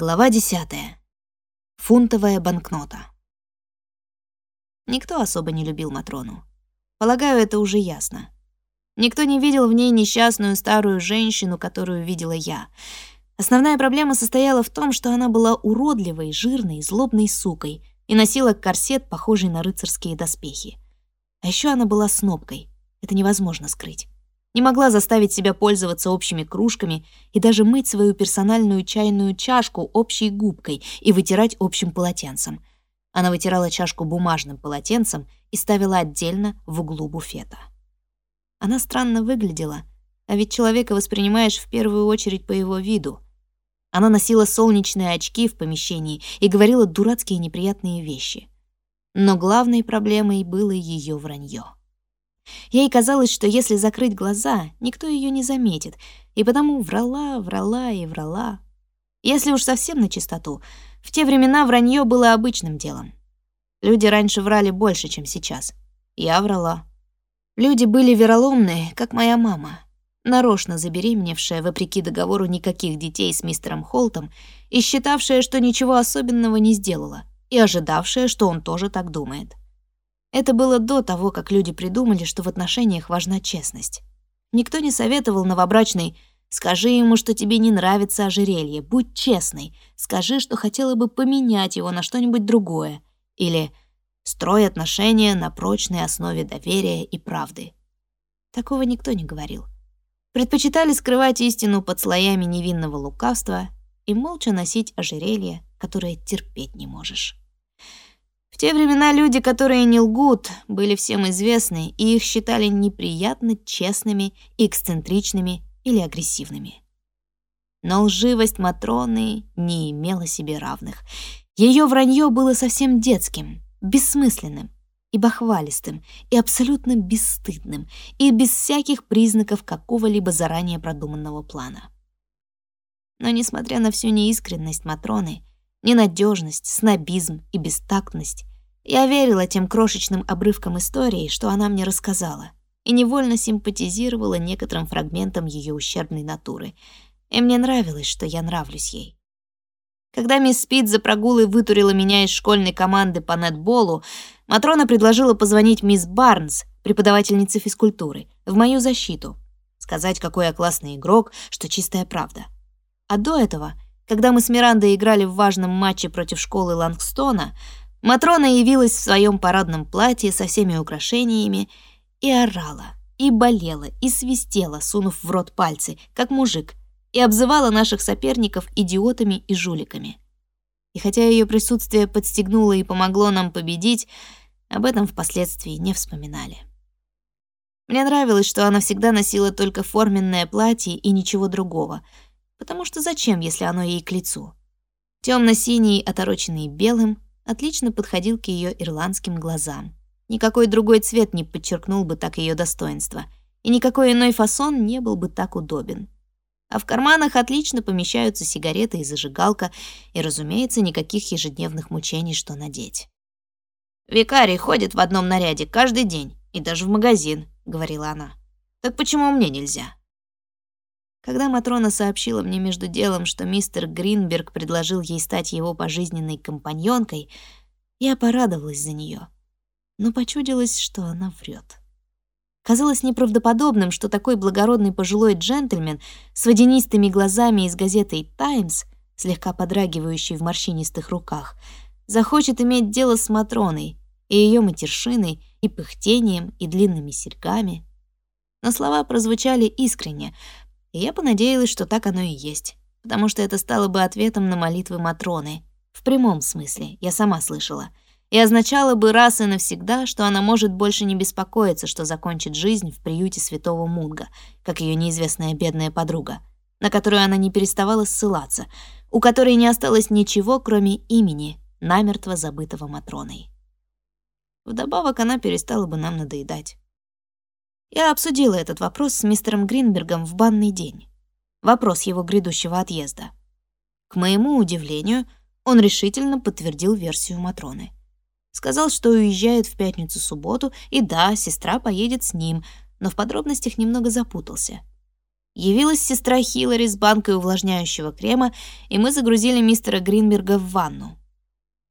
Глава 10. Фунтовая банкнота. Никто особо не любил Матрону. Полагаю, это уже ясно. Никто не видел в ней несчастную старую женщину, которую видела я. Основная проблема состояла в том, что она была уродливой, жирной, злобной сукой и носила корсет, похожий на рыцарские доспехи. А еще она была снобкой. Это невозможно скрыть не могла заставить себя пользоваться общими кружками и даже мыть свою персональную чайную чашку общей губкой и вытирать общим полотенцем. Она вытирала чашку бумажным полотенцем и ставила отдельно в углу буфета. Она странно выглядела, а ведь человека воспринимаешь в первую очередь по его виду. Она носила солнечные очки в помещении и говорила дурацкие неприятные вещи. Но главной проблемой было ее вранье. Ей казалось, что если закрыть глаза, никто ее не заметит, и потому врала, врала и врала. Если уж совсем на чистоту, в те времена вранье было обычным делом. Люди раньше врали больше, чем сейчас. Я врала. Люди были вероломные, как моя мама, нарочно забеременевшая, вопреки договору, никаких детей с мистером Холтом и считавшая, что ничего особенного не сделала, и ожидавшая, что он тоже так думает. Это было до того, как люди придумали, что в отношениях важна честность. Никто не советовал новобрачной «Скажи ему, что тебе не нравится ожерелье, будь честной, скажи, что хотела бы поменять его на что-нибудь другое» или «Строй отношения на прочной основе доверия и правды». Такого никто не говорил. Предпочитали скрывать истину под слоями невинного лукавства и молча носить ожерелье, которое терпеть не можешь те времена люди, которые не лгут, были всем известны, и их считали неприятно честными, эксцентричными или агрессивными. Но лживость Матроны не имела себе равных. Ее вранье было совсем детским, бессмысленным и бахвалистым, и абсолютно бесстыдным, и без всяких признаков какого-либо заранее продуманного плана. Но несмотря на всю неискренность Матроны, ненадежность, снобизм и бестактность, я верила тем крошечным обрывкам истории, что она мне рассказала, и невольно симпатизировала некоторым фрагментам ее ущербной натуры. И мне нравилось, что я нравлюсь ей. Когда мисс Спид за прогулой вытурила меня из школьной команды по нетболу, Матрона предложила позвонить мисс Барнс, преподавательнице физкультуры, в мою защиту. Сказать, какой я классный игрок, что чистая правда. А до этого, когда мы с Мирандой играли в важном матче против школы Лангстона, Матрона явилась в своем парадном платье со всеми украшениями и орала, и болела, и свистела, сунув в рот пальцы, как мужик, и обзывала наших соперников идиотами и жуликами. И хотя ее присутствие подстегнуло и помогло нам победить, об этом впоследствии не вспоминали. Мне нравилось, что она всегда носила только форменное платье и ничего другого, потому что зачем, если оно ей к лицу? Темно-синий, отороченный белым, отлично подходил к ее ирландским глазам. Никакой другой цвет не подчеркнул бы так ее достоинство, и никакой иной фасон не был бы так удобен. А в карманах отлично помещаются сигареты и зажигалка, и, разумеется, никаких ежедневных мучений, что надеть. «Викарий ходит в одном наряде каждый день, и даже в магазин», — говорила она. «Так почему мне нельзя?» Когда Матрона сообщила мне между делом, что мистер Гринберг предложил ей стать его пожизненной компаньонкой, я порадовалась за нее, но почудилось, что она врет. Казалось неправдоподобным, что такой благородный пожилой джентльмен с водянистыми глазами из газеты «Таймс», слегка подрагивающий в морщинистых руках, захочет иметь дело с Матроной и ее матершиной, и пыхтением, и длинными серьгами. Но слова прозвучали искренне, и я понадеялась, что так оно и есть, потому что это стало бы ответом на молитвы Матроны. В прямом смысле, я сама слышала. И означало бы раз и навсегда, что она может больше не беспокоиться, что закончит жизнь в приюте святого Мунга, как ее неизвестная бедная подруга, на которую она не переставала ссылаться, у которой не осталось ничего, кроме имени, намертво забытого Матроной. Вдобавок она перестала бы нам надоедать. Я обсудила этот вопрос с мистером Гринбергом в банный день. Вопрос его грядущего отъезда. К моему удивлению, он решительно подтвердил версию Матроны. Сказал, что уезжает в пятницу-субботу, и да, сестра поедет с ним, но в подробностях немного запутался. Явилась сестра Хиллари с банкой увлажняющего крема, и мы загрузили мистера Гринберга в ванну.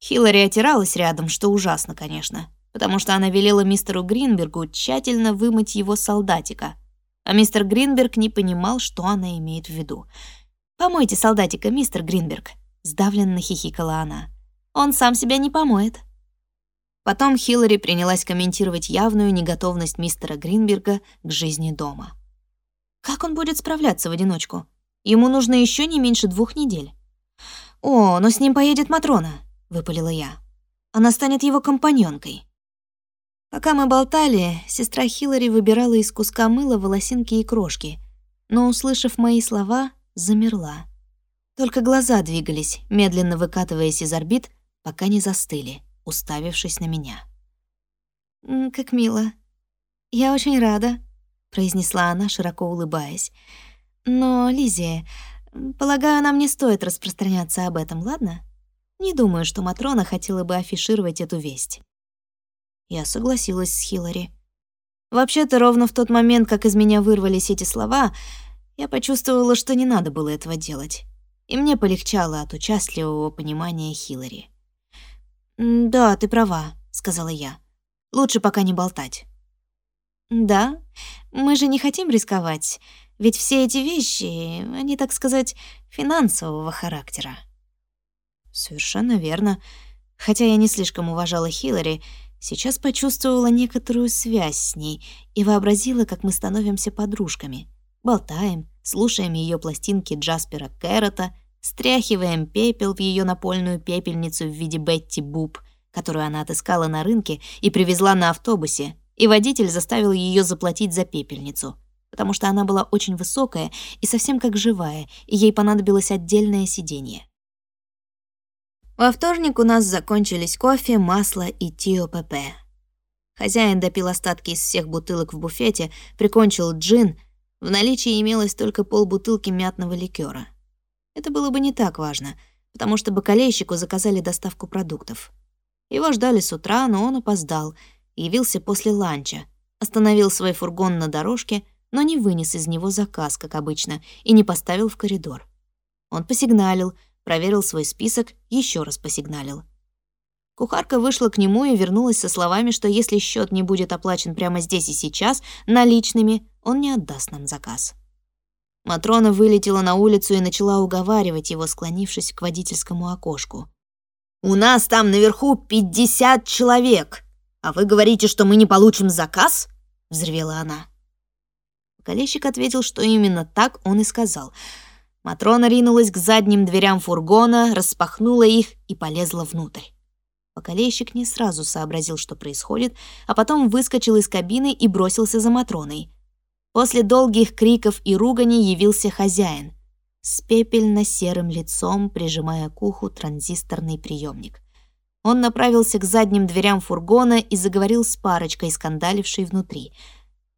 Хиллари отиралась рядом, что ужасно, конечно, потому что она велела мистеру Гринбергу тщательно вымыть его солдатика, а мистер Гринберг не понимал, что она имеет в виду. «Помойте солдатика, мистер Гринберг», — сдавленно хихикала она. «Он сам себя не помоет». Потом Хиллари принялась комментировать явную неготовность мистера Гринберга к жизни дома. Как он будет справляться в одиночку? Ему нужно еще не меньше двух недель. «О, но с ним поедет Матрона», — выпалила я. «Она станет его компаньонкой». Пока мы болтали, сестра Хиллари выбирала из куска мыла волосинки и крошки, но, услышав мои слова, замерла. Только глаза двигались, медленно выкатываясь из орбит, пока не застыли, уставившись на меня. «Как мило. Я очень рада», — произнесла она, широко улыбаясь. «Но, Лизия, полагаю, нам не стоит распространяться об этом, ладно? Не думаю, что Матрона хотела бы афишировать эту весть». Я согласилась с Хиллари. Вообще-то, ровно в тот момент, как из меня вырвались эти слова, я почувствовала, что не надо было этого делать. И мне полегчало от участливого понимания Хиллари. «Да, ты права», — сказала я. «Лучше пока не болтать». «Да, мы же не хотим рисковать, ведь все эти вещи, они, так сказать, финансового характера». Совершенно верно. Хотя я не слишком уважала Хиллари, сейчас почувствовала некоторую связь с ней и вообразила, как мы становимся подружками. Болтаем, слушаем ее пластинки Джаспера Кэрота, стряхиваем пепел в ее напольную пепельницу в виде Бетти Буб, которую она отыскала на рынке и привезла на автобусе, и водитель заставил ее заплатить за пепельницу, потому что она была очень высокая и совсем как живая, и ей понадобилось отдельное сиденье. Во вторник у нас закончились кофе, масло и тио-ПП. Хозяин допил остатки из всех бутылок в буфете, прикончил джин. В наличии имелось только полбутылки мятного ликера. Это было бы не так важно, потому что бакалейщику заказали доставку продуктов. Его ждали с утра, но он опоздал — явился после ланча, остановил свой фургон на дорожке, но не вынес из него заказ, как обычно, и не поставил в коридор. Он посигналил, проверил свой список, еще раз посигналил. Кухарка вышла к нему и вернулась со словами, что если счет не будет оплачен прямо здесь и сейчас, наличными, он не отдаст нам заказ. Матрона вылетела на улицу и начала уговаривать его, склонившись к водительскому окошку. «У нас там наверху пятьдесят человек!» «А вы говорите, что мы не получим заказ?» — взревела она. Колещик ответил, что именно так он и сказал. Матрона ринулась к задним дверям фургона, распахнула их и полезла внутрь. Поколейщик не сразу сообразил, что происходит, а потом выскочил из кабины и бросился за Матроной. После долгих криков и ругани явился хозяин с пепельно-серым лицом, прижимая к уху транзисторный приемник. Он направился к задним дверям фургона и заговорил с парочкой, скандалившей внутри.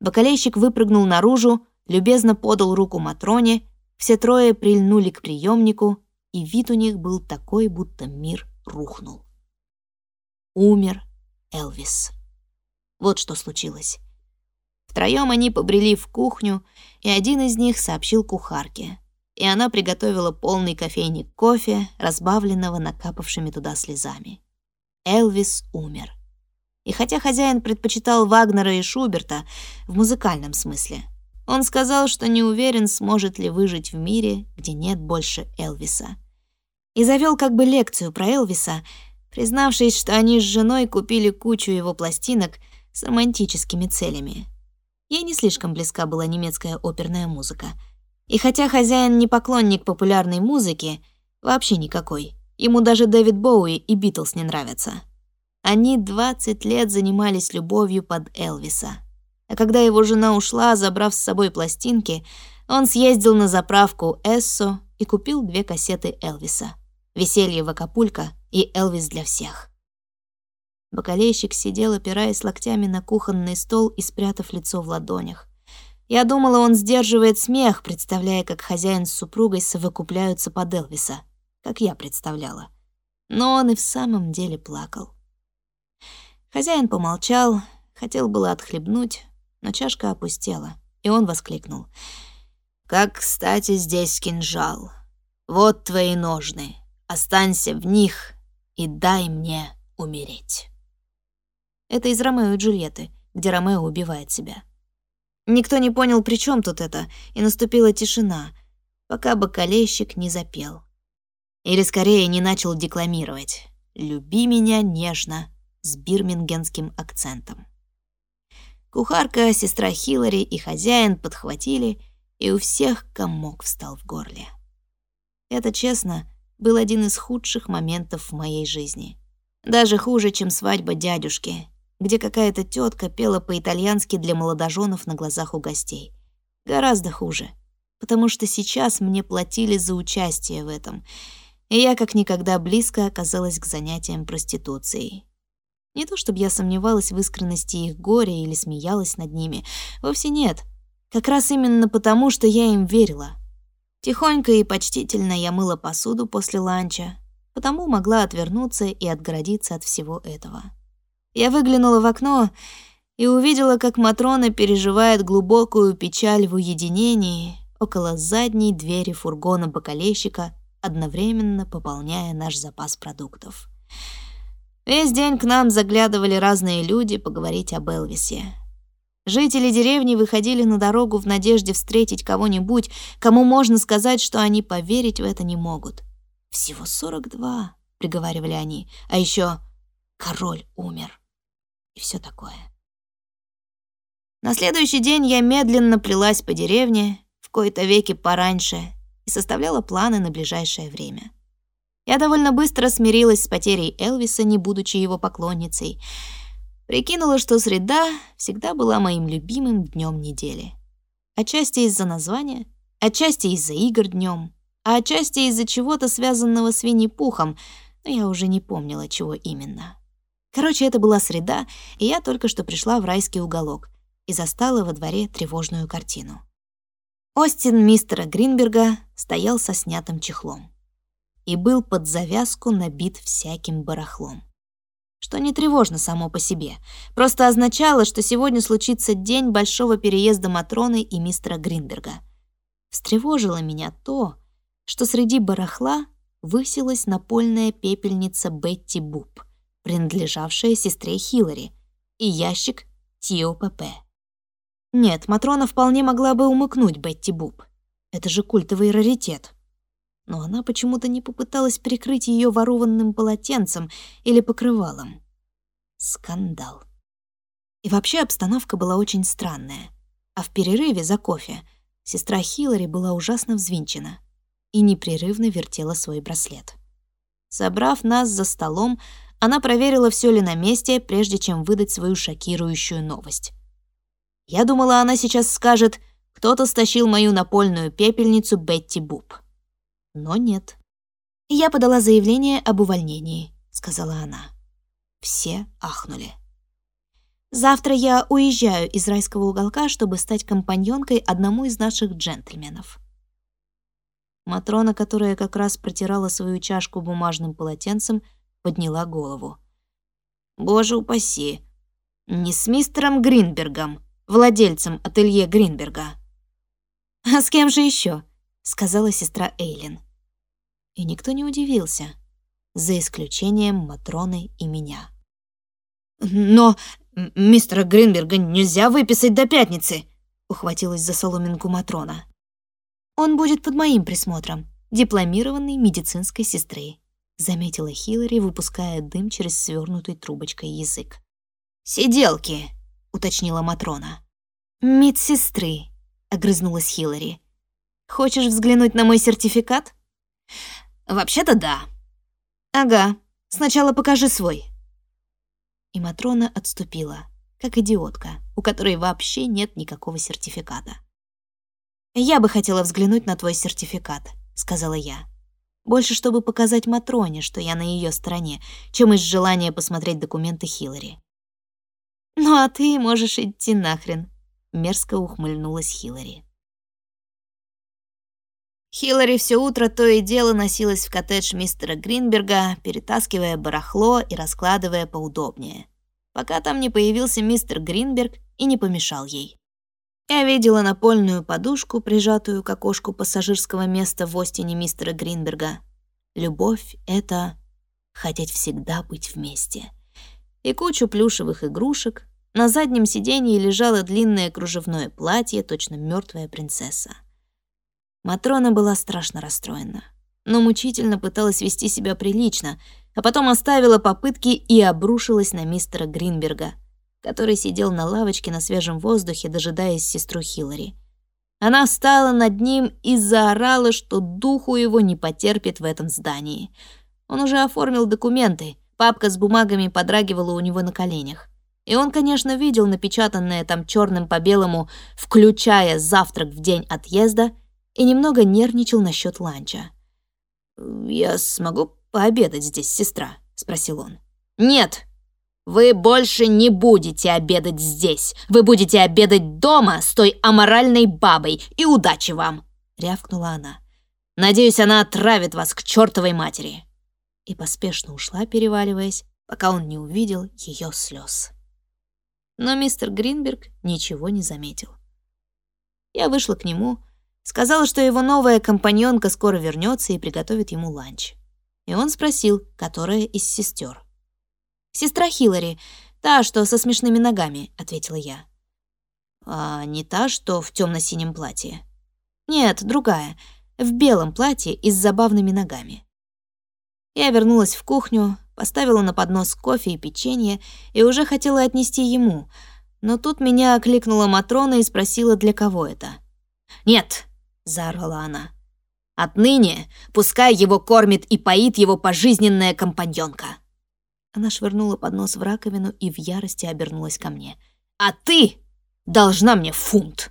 Бакалейщик выпрыгнул наружу, любезно подал руку Матроне, все трое прильнули к приемнику, и вид у них был такой, будто мир рухнул. Умер Элвис. Вот что случилось. Втроем они побрели в кухню, и один из них сообщил кухарке. И она приготовила полный кофейник кофе, разбавленного накапавшими туда слезами. Элвис умер. И хотя хозяин предпочитал Вагнера и Шуберта в музыкальном смысле, он сказал, что не уверен, сможет ли выжить в мире, где нет больше Элвиса. И завел как бы лекцию про Элвиса, признавшись, что они с женой купили кучу его пластинок с романтическими целями. Ей не слишком близка была немецкая оперная музыка. И хотя хозяин не поклонник популярной музыки, вообще никакой, Ему даже Дэвид Боуи и Битлз не нравятся. Они 20 лет занимались любовью под Элвиса. А когда его жена ушла, забрав с собой пластинки, он съездил на заправку Эссо и купил две кассеты Элвиса. «Веселье в Акапулько» и «Элвис для всех». Бакалейщик сидел, опираясь локтями на кухонный стол и спрятав лицо в ладонях. Я думала, он сдерживает смех, представляя, как хозяин с супругой совокупляются под Элвиса как я представляла. Но он и в самом деле плакал. Хозяин помолчал, хотел было отхлебнуть, но чашка опустела, и он воскликнул. «Как, кстати, здесь кинжал. Вот твои ножны. Останься в них и дай мне умереть». Это из «Ромео и Джульетты», где Ромео убивает себя. Никто не понял, при чем тут это, и наступила тишина, пока бокалейщик не запел. Или скорее не начал декламировать «Люби меня нежно» с бирмингенским акцентом. Кухарка, сестра Хиллари и хозяин подхватили, и у всех комок встал в горле. Это, честно, был один из худших моментов в моей жизни. Даже хуже, чем свадьба дядюшки, где какая-то тетка пела по-итальянски для молодоженов на глазах у гостей. Гораздо хуже, потому что сейчас мне платили за участие в этом, и я как никогда близко оказалась к занятиям проституцией. Не то чтобы я сомневалась в искренности их горя или смеялась над ними, вовсе нет. Как раз именно потому, что я им верила. Тихонько и почтительно я мыла посуду после ланча, потому могла отвернуться и отгородиться от всего этого. Я выглянула в окно и увидела, как Матрона переживает глубокую печаль в уединении около задней двери фургона бокалейщика, одновременно пополняя наш запас продуктов. Весь день к нам заглядывали разные люди поговорить об Элвисе. Жители деревни выходили на дорогу в надежде встретить кого-нибудь, кому можно сказать, что они поверить в это не могут. «Всего сорок два», — приговаривали они, а еще «король умер» и все такое. На следующий день я медленно плелась по деревне, в кои-то веки пораньше, и составляла планы на ближайшее время. Я довольно быстро смирилась с потерей Элвиса, не будучи его поклонницей. Прикинула, что среда всегда была моим любимым днем недели. Отчасти из-за названия, отчасти из-за игр днем, а отчасти из-за чего-то связанного с Винни-Пухом, но я уже не помнила, чего именно. Короче, это была среда, и я только что пришла в райский уголок и застала во дворе тревожную картину. Остин мистера Гринберга стоял со снятым чехлом и был под завязку набит всяким барахлом. Что не тревожно само по себе, просто означало, что сегодня случится день большого переезда Матроны и мистера Гринберга. Встревожило меня то, что среди барахла высилась напольная пепельница Бетти Буб — принадлежавшая сестре Хиллари, и ящик Тио ПП. Нет, Матрона вполне могла бы умыкнуть Бетти Буб. Это же культовый раритет. Но она почему-то не попыталась прикрыть ее ворованным полотенцем или покрывалом. Скандал. И вообще обстановка была очень странная. А в перерыве за кофе сестра Хиллари была ужасно взвинчена и непрерывно вертела свой браслет. Собрав нас за столом, она проверила, все ли на месте, прежде чем выдать свою шокирующую новость. Я думала, она сейчас скажет «Кто-то стащил мою напольную пепельницу Бетти Буб». Но нет. «Я подала заявление об увольнении», — сказала она. Все ахнули. «Завтра я уезжаю из райского уголка, чтобы стать компаньонкой одному из наших джентльменов». Матрона, которая как раз протирала свою чашку бумажным полотенцем, — подняла голову. «Боже упаси! Не с мистером Гринбергом, владельцем ателье Гринберга». «А с кем же еще? Сказала сестра Эйлин. И никто не удивился, за исключением Матроны и меня. «Но мистера Гринберга нельзя выписать до пятницы!» ухватилась за соломинку Матрона. «Он будет под моим присмотром, дипломированной медицинской сестры», заметила Хиллари, выпуская дым через свернутый трубочкой язык. «Сиделки», — уточнила Матрона. «Медсестры», — огрызнулась Хиллари. «Хочешь взглянуть на мой сертификат?» «Вообще-то да». «Ага, сначала покажи свой». И Матрона отступила, как идиотка, у которой вообще нет никакого сертификата. «Я бы хотела взглянуть на твой сертификат», — сказала я. Больше, чтобы показать Матроне, что я на ее стороне, чем из желания посмотреть документы Хиллари. «Ну а ты можешь идти нахрен», — мерзко ухмыльнулась Хиллари. Хиллари все утро то и дело носилась в коттедж мистера Гринберга, перетаскивая барахло и раскладывая поудобнее, пока там не появился мистер Гринберг и не помешал ей. Я видела напольную подушку, прижатую к окошку пассажирского места в Остине мистера Гринберга. Любовь — это хотеть всегда быть вместе. И кучу плюшевых игрушек. На заднем сиденье лежало длинное кружевное платье, точно мертвая принцесса. Матрона была страшно расстроена, но мучительно пыталась вести себя прилично, а потом оставила попытки и обрушилась на мистера Гринберга — который сидел на лавочке на свежем воздухе, дожидаясь сестру Хиллари. Она встала над ним и заорала, что духу его не потерпит в этом здании. Он уже оформил документы, папка с бумагами подрагивала у него на коленях. И он, конечно, видел напечатанное там черным по белому, включая завтрак в день отъезда, и немного нервничал насчет ланча. «Я смогу пообедать здесь, сестра?» — спросил он. «Нет!» Вы больше не будете обедать здесь. Вы будете обедать дома с той аморальной бабой. И удачи вам!» — рявкнула она. «Надеюсь, она отравит вас к чертовой матери!» И поспешно ушла, переваливаясь, пока он не увидел ее слез. Но мистер Гринберг ничего не заметил. Я вышла к нему, сказала, что его новая компаньонка скоро вернется и приготовит ему ланч. И он спросил, которая из сестер. «Сестра Хиллари, та, что со смешными ногами», — ответила я. «А не та, что в темно синем платье?» «Нет, другая, в белом платье и с забавными ногами». Я вернулась в кухню, поставила на поднос кофе и печенье и уже хотела отнести ему, но тут меня окликнула Матрона и спросила, для кого это. «Нет!» — заорала она. «Отныне пускай его кормит и поит его пожизненная компаньонка». Она швырнула поднос в раковину и в ярости обернулась ко мне. «А ты должна мне фунт!»